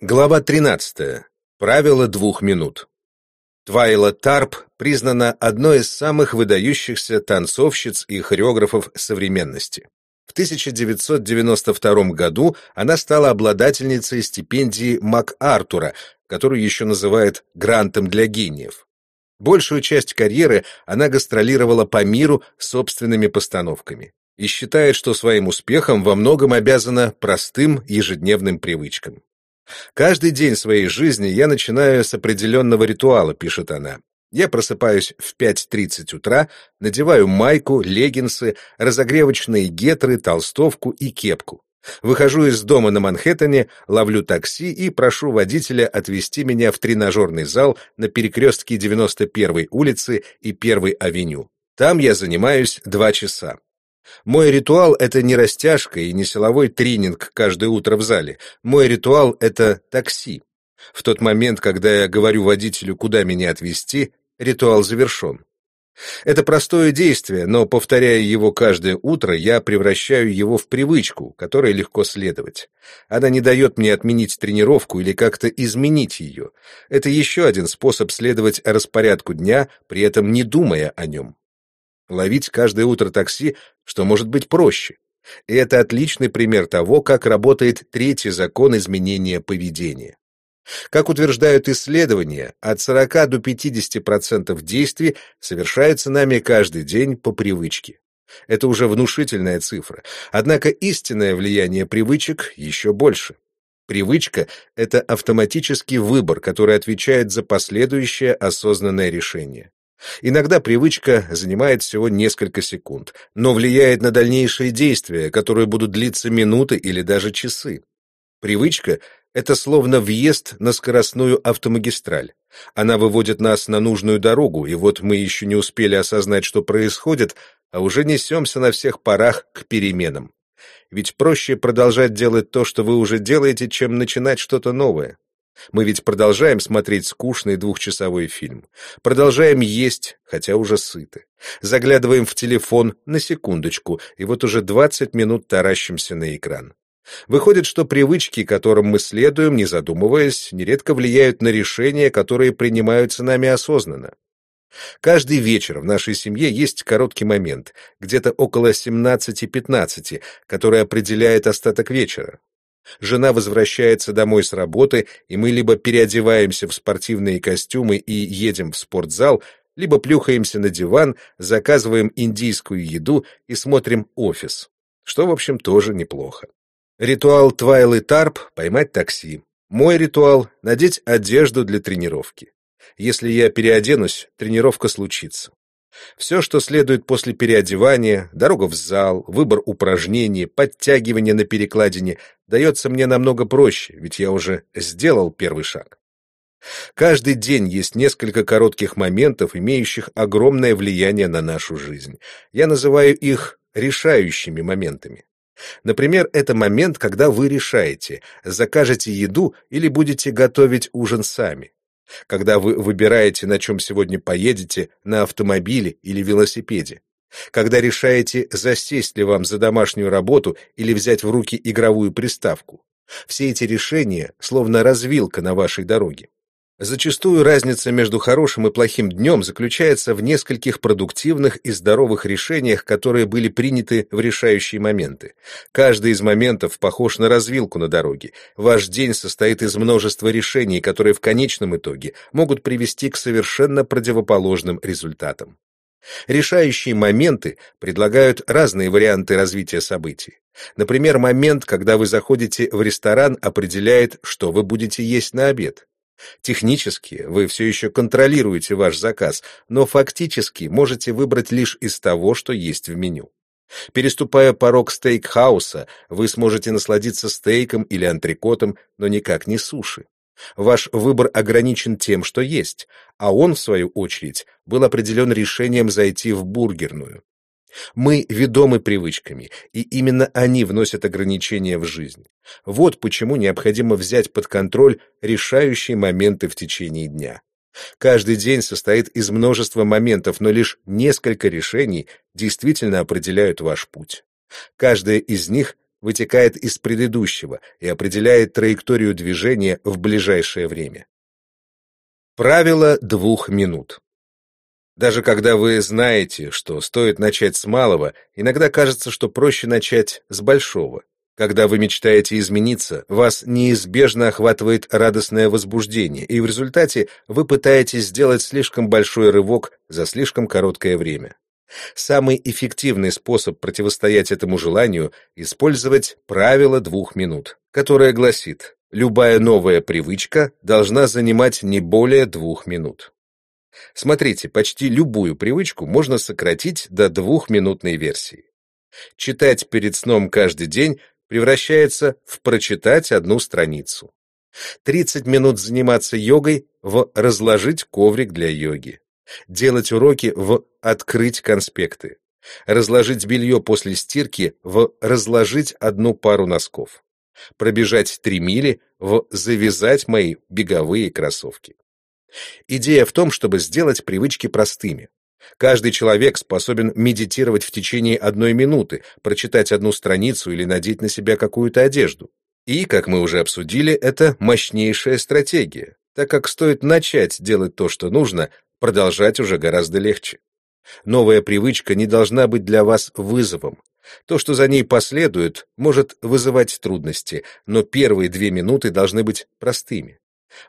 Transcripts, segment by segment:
Глава 13. Правило двух минут. Твайла Тарп признана одной из самых выдающихся танцовщиц и хореографов современности. В 1992 году она стала обладательницей стипендии МакАртура, которую еще называют «грантом для гениев». Большую часть карьеры она гастролировала по миру собственными постановками и считает, что своим успехом во многом обязана простым ежедневным привычкам. Каждый день своей жизни я начинаю с определенного ритуала, пишет она. Я просыпаюсь в 5.30 утра, надеваю майку, леггинсы, разогревочные гетры, толстовку и кепку. Выхожу из дома на Манхэттене, ловлю такси и прошу водителя отвезти меня в тренажерный зал на перекрестке 91-й улицы и 1-й авеню. Там я занимаюсь два часа. Мой ритуал — это не растяжка и не силовой тренинг каждое утро в зале. Мой ритуал — это такси. В тот момент, когда я говорю водителю, куда меня отвезти, ритуал завершен. Это простое действие, но, повторяя его каждое утро, я превращаю его в привычку, которой легко следовать. Она не дает мне отменить тренировку или как-то изменить ее. Это еще один способ следовать распорядку дня, при этом не думая о нем. Ловить каждое утро такси, что может быть проще. И это отличный пример того, как работает третий закон изменения поведения. Как утверждают исследования, от 40 до 50% действий совершается нами каждый день по привычке. Это уже внушительная цифра, однако истинное влияние привычек еще больше. Привычка — это автоматический выбор, который отвечает за последующее осознанное решение. Иногда привычка занимает всего несколько секунд, но влияет на дальнейшие действия, которые будут длиться минуты или даже часы. Привычка — это словно въезд на скоростную автомагистраль. Она выводит нас на нужную дорогу, и вот мы еще не успели осознать, что происходит, а уже несемся на всех парах к переменам. Ведь проще продолжать делать то, что вы уже делаете, чем начинать что-то новое. Мы ведь продолжаем смотреть скучный двухчасовой фильм. Продолжаем есть, хотя уже сыты. Заглядываем в телефон на секундочку, и вот уже 20 минут таращимся на экран. Выходит, что привычки, которым мы следуем, не задумываясь, нередко влияют на решения, которые принимаются нами осознанно. Каждый вечер в нашей семье есть короткий момент, где-то около 17-15, который определяет остаток вечера. Жена возвращается домой с работы, и мы либо переодеваемся в спортивные костюмы и едем в спортзал, либо плюхаемся на диван, заказываем индийскую еду и смотрим «Офис», что, в общем, тоже неплохо. Ритуал Твайлы Тарп — поймать такси. Мой ритуал — надеть одежду для тренировки. Если я переоденусь, тренировка случится. Все, что следует после переодевания, дорога в зал, выбор упражнений, подтягивание на перекладине, дается мне намного проще, ведь я уже сделал первый шаг. Каждый день есть несколько коротких моментов, имеющих огромное влияние на нашу жизнь. Я называю их решающими моментами. Например, это момент, когда вы решаете, закажете еду или будете готовить ужин сами когда вы выбираете, на чем сегодня поедете, на автомобиле или велосипеде, когда решаете, засесть ли вам за домашнюю работу или взять в руки игровую приставку. Все эти решения словно развилка на вашей дороге. Зачастую разница между хорошим и плохим днем заключается в нескольких продуктивных и здоровых решениях, которые были приняты в решающие моменты. Каждый из моментов похож на развилку на дороге. Ваш день состоит из множества решений, которые в конечном итоге могут привести к совершенно противоположным результатам. Решающие моменты предлагают разные варианты развития событий. Например, момент, когда вы заходите в ресторан, определяет, что вы будете есть на обед. Технически вы все еще контролируете ваш заказ, но фактически можете выбрать лишь из того, что есть в меню. Переступая порог стейкхауса, вы сможете насладиться стейком или антрикотом, но никак не суши. Ваш выбор ограничен тем, что есть, а он, в свою очередь, был определен решением зайти в бургерную. Мы ведомы привычками, и именно они вносят ограничения в жизнь. Вот почему необходимо взять под контроль решающие моменты в течение дня. Каждый день состоит из множества моментов, но лишь несколько решений действительно определяют ваш путь. Каждое из них вытекает из предыдущего и определяет траекторию движения в ближайшее время. Правило двух минут. Даже когда вы знаете, что стоит начать с малого, иногда кажется, что проще начать с большого. Когда вы мечтаете измениться, вас неизбежно охватывает радостное возбуждение, и в результате вы пытаетесь сделать слишком большой рывок за слишком короткое время. Самый эффективный способ противостоять этому желанию — использовать правило двух минут, которое гласит, любая новая привычка должна занимать не более двух минут. Смотрите, почти любую привычку можно сократить до двухминутной версии. Читать перед сном каждый день превращается в прочитать одну страницу. 30 минут заниматься йогой в разложить коврик для йоги. Делать уроки в открыть конспекты. Разложить белье после стирки в разложить одну пару носков. Пробежать 3 мили в завязать мои беговые кроссовки. Идея в том, чтобы сделать привычки простыми. Каждый человек способен медитировать в течение одной минуты, прочитать одну страницу или надеть на себя какую-то одежду. И, как мы уже обсудили, это мощнейшая стратегия, так как стоит начать делать то, что нужно, продолжать уже гораздо легче. Новая привычка не должна быть для вас вызовом. То, что за ней последует, может вызывать трудности, но первые две минуты должны быть простыми.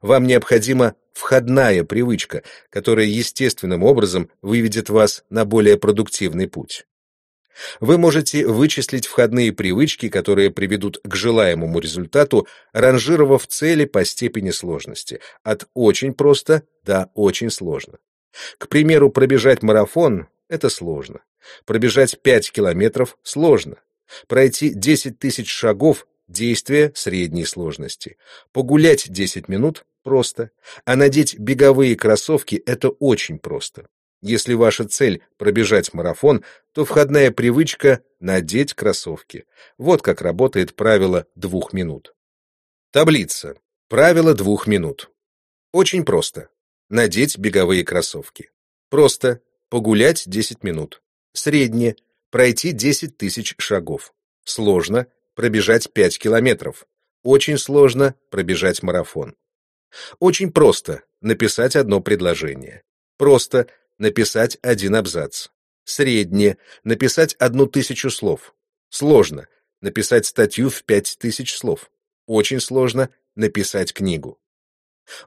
Вам необходима входная привычка, которая естественным образом выведет вас на более продуктивный путь. Вы можете вычислить входные привычки, которые приведут к желаемому результату, ранжировав цели по степени сложности, от очень просто до очень сложно. К примеру, пробежать марафон — это сложно. Пробежать 5 километров — сложно. Пройти 10 тысяч шагов Действие средней сложности. Погулять 10 минут – просто, а надеть беговые кроссовки – это очень просто. Если ваша цель – пробежать марафон, то входная привычка – надеть кроссовки. Вот как работает правило двух минут. Таблица. Правило двух минут. Очень просто. Надеть беговые кроссовки. Просто. Погулять 10 минут. Среднее. Пройти 10 тысяч шагов. Сложно пробежать 5 километров. Очень сложно пробежать марафон. Очень просто написать одно предложение. Просто написать один абзац. Среднее написать одну тысячу слов. Сложно написать статью в пять тысяч слов. Очень сложно написать книгу.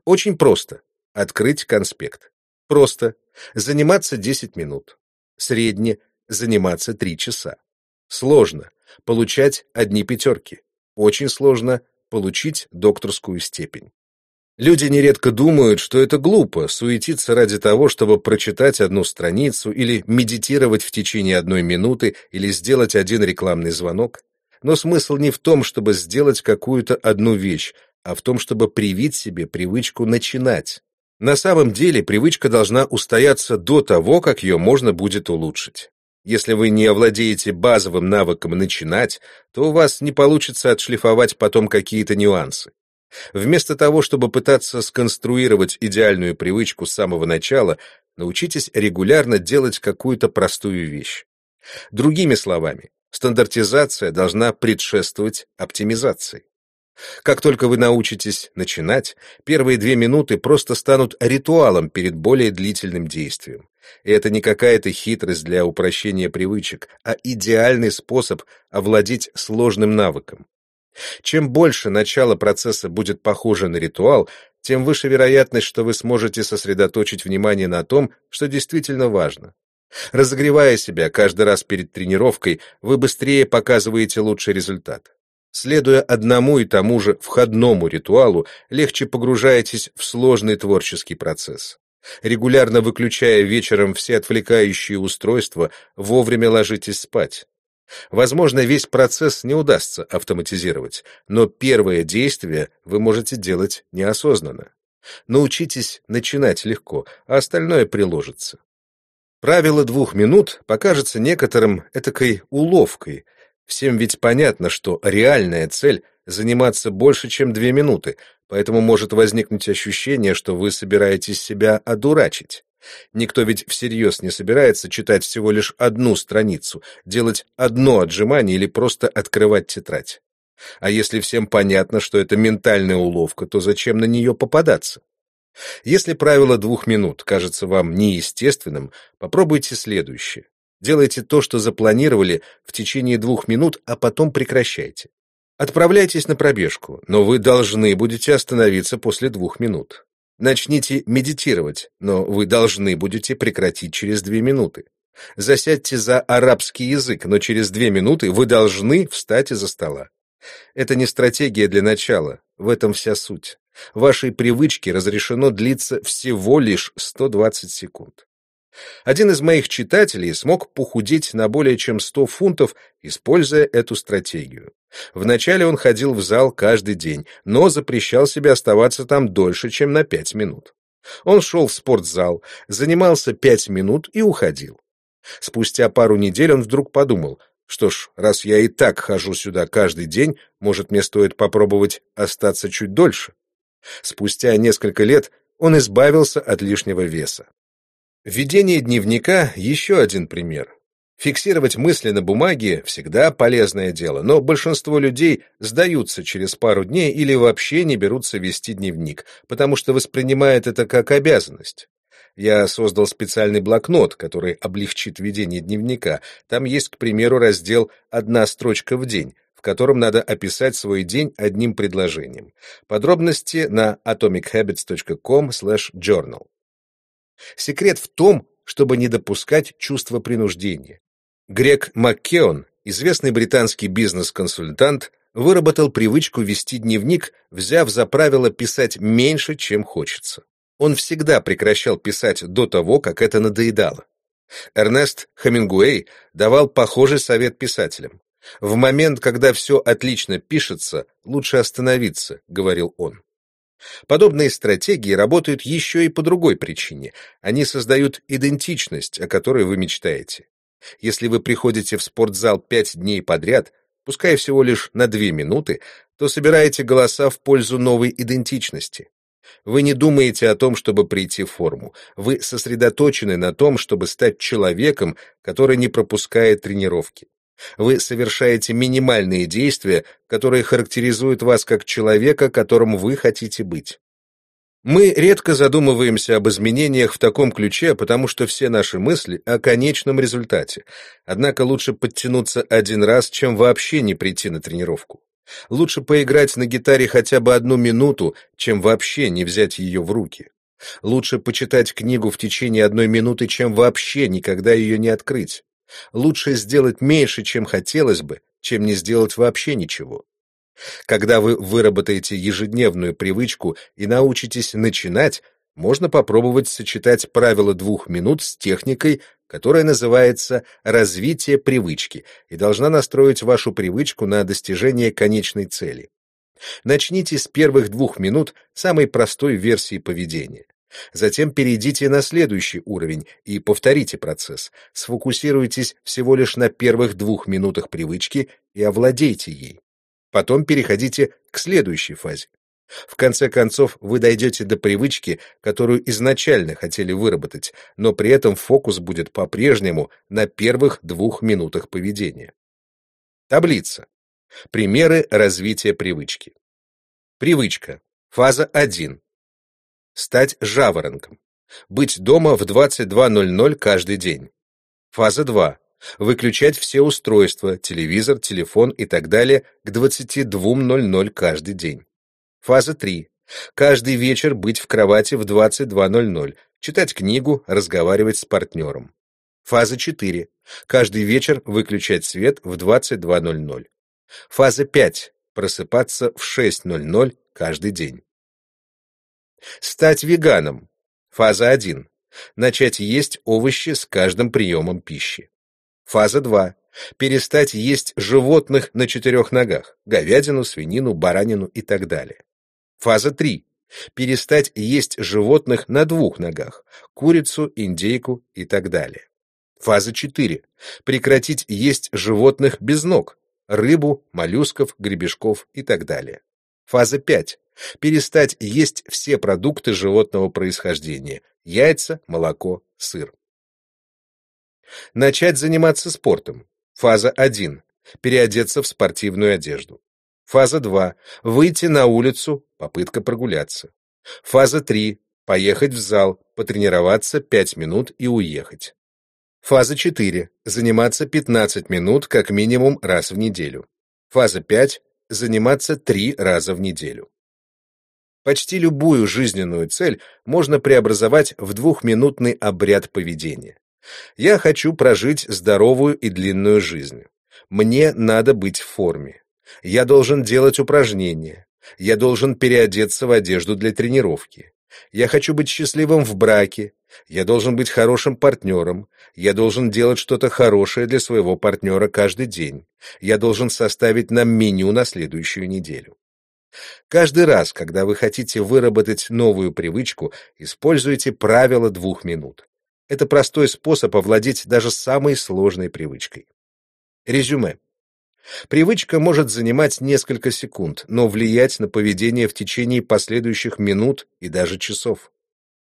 Очень просто открыть конспект. Просто заниматься 10 минут. Средне заниматься 3 часа. Сложно получать одни пятерки. Очень сложно получить докторскую степень. Люди нередко думают, что это глупо суетиться ради того, чтобы прочитать одну страницу или медитировать в течение одной минуты или сделать один рекламный звонок. Но смысл не в том, чтобы сделать какую-то одну вещь, а в том, чтобы привить себе привычку начинать. На самом деле привычка должна устояться до того, как ее можно будет улучшить. Если вы не овладеете базовым навыком начинать, то у вас не получится отшлифовать потом какие-то нюансы. Вместо того, чтобы пытаться сконструировать идеальную привычку с самого начала, научитесь регулярно делать какую-то простую вещь. Другими словами, стандартизация должна предшествовать оптимизации. Как только вы научитесь начинать, первые две минуты просто станут ритуалом перед более длительным действием. И это не какая-то хитрость для упрощения привычек, а идеальный способ овладеть сложным навыком. Чем больше начало процесса будет похоже на ритуал, тем выше вероятность, что вы сможете сосредоточить внимание на том, что действительно важно. Разогревая себя каждый раз перед тренировкой, вы быстрее показываете лучший результат. Следуя одному и тому же входному ритуалу, легче погружаетесь в сложный творческий процесс. Регулярно выключая вечером все отвлекающие устройства, вовремя ложитесь спать. Возможно, весь процесс не удастся автоматизировать, но первое действие вы можете делать неосознанно. Научитесь начинать легко, а остальное приложится. Правило двух минут покажется некоторым этакой уловкой — Всем ведь понятно, что реальная цель — заниматься больше, чем две минуты, поэтому может возникнуть ощущение, что вы собираетесь себя одурачить. Никто ведь всерьез не собирается читать всего лишь одну страницу, делать одно отжимание или просто открывать тетрадь. А если всем понятно, что это ментальная уловка, то зачем на нее попадаться? Если правило двух минут кажется вам неестественным, попробуйте следующее. Делайте то, что запланировали в течение двух минут, а потом прекращайте. Отправляйтесь на пробежку, но вы должны будете остановиться после двух минут. Начните медитировать, но вы должны будете прекратить через две минуты. Засядьте за арабский язык, но через две минуты вы должны встать из-за стола. Это не стратегия для начала, в этом вся суть. Вашей привычке разрешено длиться всего лишь 120 секунд. Один из моих читателей смог похудеть на более чем 100 фунтов, используя эту стратегию. Вначале он ходил в зал каждый день, но запрещал себе оставаться там дольше, чем на 5 минут. Он шел в спортзал, занимался 5 минут и уходил. Спустя пару недель он вдруг подумал, что ж, раз я и так хожу сюда каждый день, может, мне стоит попробовать остаться чуть дольше. Спустя несколько лет он избавился от лишнего веса. Ведение дневника — еще один пример. Фиксировать мысли на бумаге — всегда полезное дело, но большинство людей сдаются через пару дней или вообще не берутся вести дневник, потому что воспринимают это как обязанность. Я создал специальный блокнот, который облегчит ведение дневника. Там есть, к примеру, раздел «Одна строчка в день», в котором надо описать свой день одним предложением. Подробности на atomichabbits.com/journal. Секрет в том, чтобы не допускать чувства принуждения. Грег Маккеон, известный британский бизнес-консультант, выработал привычку вести дневник, взяв за правило писать меньше, чем хочется. Он всегда прекращал писать до того, как это надоедало. Эрнест Хемингуэй давал похожий совет писателям. «В момент, когда все отлично пишется, лучше остановиться», — говорил он. Подобные стратегии работают еще и по другой причине. Они создают идентичность, о которой вы мечтаете. Если вы приходите в спортзал пять дней подряд, пускай всего лишь на две минуты, то собираете голоса в пользу новой идентичности. Вы не думаете о том, чтобы прийти в форму. Вы сосредоточены на том, чтобы стать человеком, который не пропускает тренировки. Вы совершаете минимальные действия, которые характеризуют вас как человека, которым вы хотите быть. Мы редко задумываемся об изменениях в таком ключе, потому что все наши мысли о конечном результате. Однако лучше подтянуться один раз, чем вообще не прийти на тренировку. Лучше поиграть на гитаре хотя бы одну минуту, чем вообще не взять ее в руки. Лучше почитать книгу в течение одной минуты, чем вообще никогда ее не открыть. Лучше сделать меньше, чем хотелось бы, чем не сделать вообще ничего. Когда вы выработаете ежедневную привычку и научитесь начинать, можно попробовать сочетать правило двух минут с техникой, которая называется «развитие привычки» и должна настроить вашу привычку на достижение конечной цели. Начните с первых двух минут самой простой версии поведения. Затем перейдите на следующий уровень и повторите процесс. Сфокусируйтесь всего лишь на первых двух минутах привычки и овладейте ей. Потом переходите к следующей фазе. В конце концов, вы дойдете до привычки, которую изначально хотели выработать, но при этом фокус будет по-прежнему на первых двух минутах поведения. Таблица. Примеры развития привычки. Привычка. Фаза 1. Стать жаворонком. Быть дома в 22.00 каждый день. Фаза 2. Выключать все устройства, телевизор, телефон и так далее к 22.00 каждый день. Фаза 3. Каждый вечер быть в кровати в 22.00, читать книгу, разговаривать с партнером. Фаза 4. Каждый вечер выключать свет в 22.00. Фаза 5. Просыпаться в 6.00 каждый день. Стать веганом. Фаза 1. Начать есть овощи с каждым приемом пищи. Фаза 2. Перестать есть животных на четырех ногах – говядину, свинину, баранину и так далее. Фаза 3. Перестать есть животных на двух ногах – курицу, индейку и так далее. Фаза 4. Прекратить есть животных без ног – рыбу, моллюсков, гребешков и так далее. Фаза 5. Перестать есть все продукты животного происхождения – яйца, молоко, сыр. Начать заниматься спортом. Фаза 1. Переодеться в спортивную одежду. Фаза 2. Выйти на улицу, попытка прогуляться. Фаза 3. Поехать в зал, потренироваться 5 минут и уехать. Фаза 4. Заниматься 15 минут как минимум раз в неделю. Фаза 5. Заниматься 3 раза в неделю. Почти любую жизненную цель можно преобразовать в двухминутный обряд поведения. Я хочу прожить здоровую и длинную жизнь. Мне надо быть в форме. Я должен делать упражнения. Я должен переодеться в одежду для тренировки. Я хочу быть счастливым в браке. Я должен быть хорошим партнером. Я должен делать что-то хорошее для своего партнера каждый день. Я должен составить нам меню на следующую неделю. Каждый раз, когда вы хотите выработать новую привычку, используйте правило двух минут. Это простой способ овладеть даже самой сложной привычкой. Резюме. Привычка может занимать несколько секунд, но влиять на поведение в течение последующих минут и даже часов.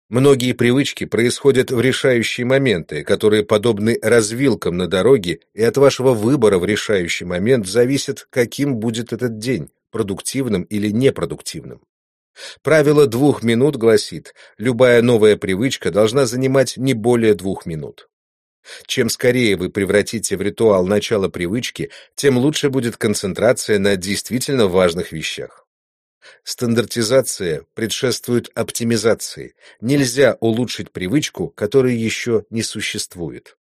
Многие привычки происходят в решающие моменты, которые подобны развилкам на дороге, и от вашего выбора в решающий момент зависит, каким будет этот день, продуктивным или непродуктивным. Правило двух минут гласит, любая новая привычка должна занимать не более двух минут. Чем скорее вы превратите в ритуал начало привычки, тем лучше будет концентрация на действительно важных вещах. Стандартизация предшествует оптимизации. Нельзя улучшить привычку, которая еще не существует.